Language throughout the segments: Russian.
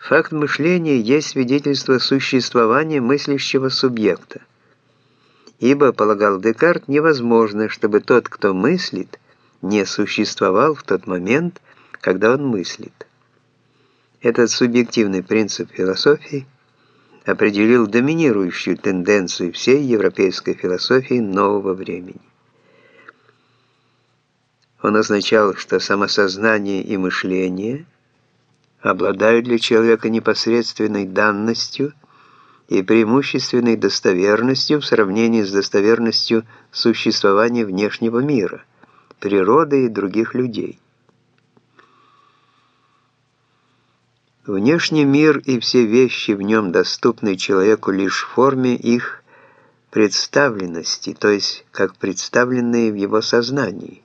Факт мышления есть свидетельство существования мыслящего субъекта. Ибо, полагал Декарт, невозможно, чтобы тот, кто мыслит, не существовал в тот момент, когда он мыслит. Этот субъективный принцип философии определил доминирующую тенденцию всей европейской философии нового времени. Он означал, что самосознание и мышление обладают для человека непосредственной данностью и преимущественной достоверностью в сравнении с достоверностью существования внешнего мира, природы и других людей. Внешний мир и все вещи в нем доступны человеку лишь в форме их представленности, то есть как представленные в его сознании.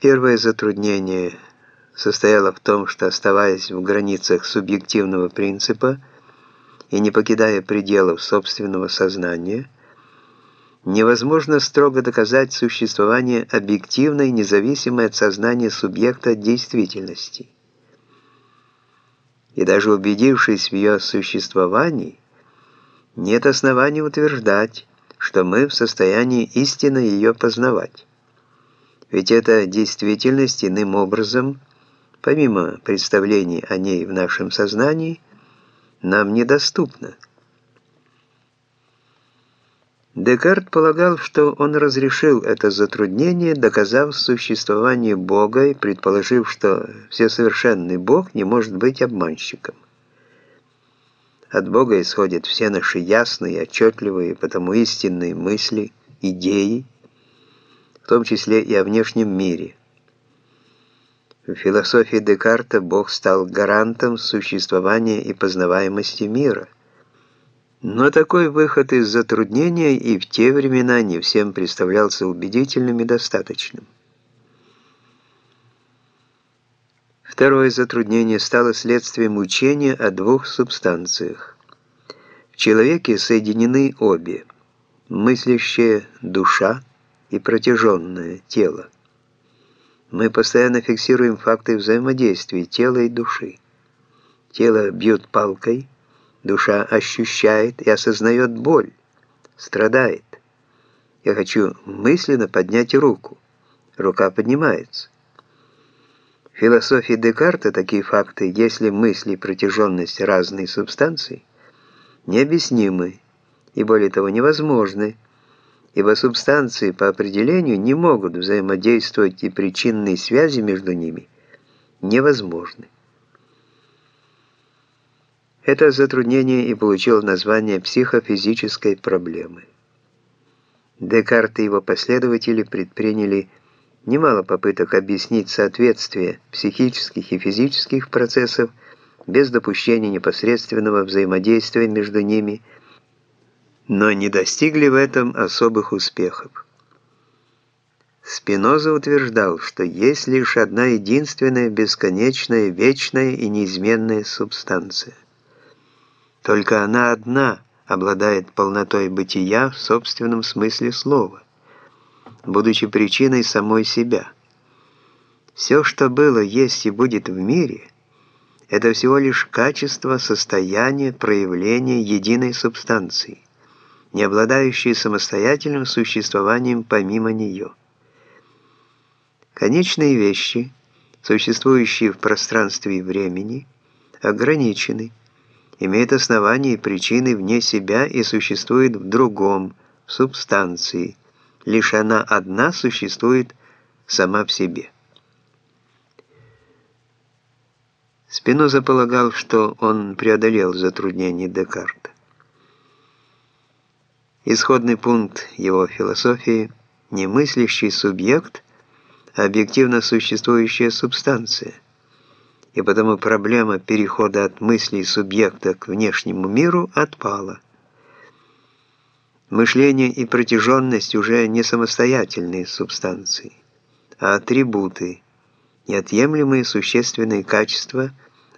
Первое затруднение состояло в том, что оставаясь в границах субъективного принципа и не покидая пределов собственного сознания, невозможно строго доказать существование объективной, независимой от сознания субъекта действительности. И даже убедившись в ее существовании, нет оснований утверждать, что мы в состоянии истинно ее познавать. Ведь эта действительность иным образом, помимо представлений о ней в нашем сознании, нам недоступна. Декарт полагал, что он разрешил это затруднение, доказав существование Бога и предположив, что всесовершенный Бог не может быть обманщиком. От Бога исходят все наши ясные, отчетливые, потому истинные мысли, идеи, в том числе и о внешнем мире. В философии Декарта Бог стал гарантом существования и познаваемости мира. Но такой выход из затруднения и в те времена не всем представлялся убедительным и достаточным. Второе затруднение стало следствием учения о двух субстанциях. В человеке соединены обе – мыслящая душа – и протяженное тело. Мы постоянно фиксируем факты взаимодействия тела и души. Тело бьет палкой, душа ощущает и осознает боль, страдает. Я хочу мысленно поднять руку. Рука поднимается. В философии Декарта такие факты, если мысли и протяженность разной субстанции, необъяснимы и, более того, невозможны, ибо субстанции по определению не могут взаимодействовать и причинные связи между ними невозможны. Это затруднение и получило название психофизической проблемы. Декарт и его последователи предприняли немало попыток объяснить соответствие психических и физических процессов без допущения непосредственного взаимодействия между ними – но не достигли в этом особых успехов. Спиноза утверждал, что есть лишь одна единственная бесконечная, вечная и неизменная субстанция. Только она одна обладает полнотой бытия в собственном смысле слова, будучи причиной самой себя. Все, что было, есть и будет в мире, это всего лишь качество, состояние, проявление единой субстанции не обладающие самостоятельным существованием помимо нее. Конечные вещи, существующие в пространстве и времени, ограничены, имеют основания и причины вне себя и существуют в другом, в субстанции, лишь она одна существует сама в себе. Спиноза полагал, что он преодолел затруднения Декарта. Исходный пункт его философии – не мыслящий субъект, а объективно существующая субстанция. И потому проблема перехода от мыслей субъекта к внешнему миру отпала. Мышление и протяженность уже не самостоятельные субстанции, а атрибуты, неотъемлемые существенные качества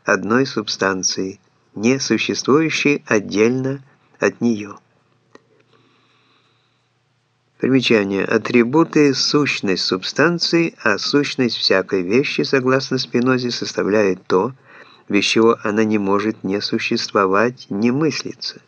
одной субстанции, не существующие отдельно от нее. Примечание. Атрибуты – сущность субстанции, а сущность всякой вещи, согласно Спинозе, составляет то, без чего она не может не существовать, не мыслиться.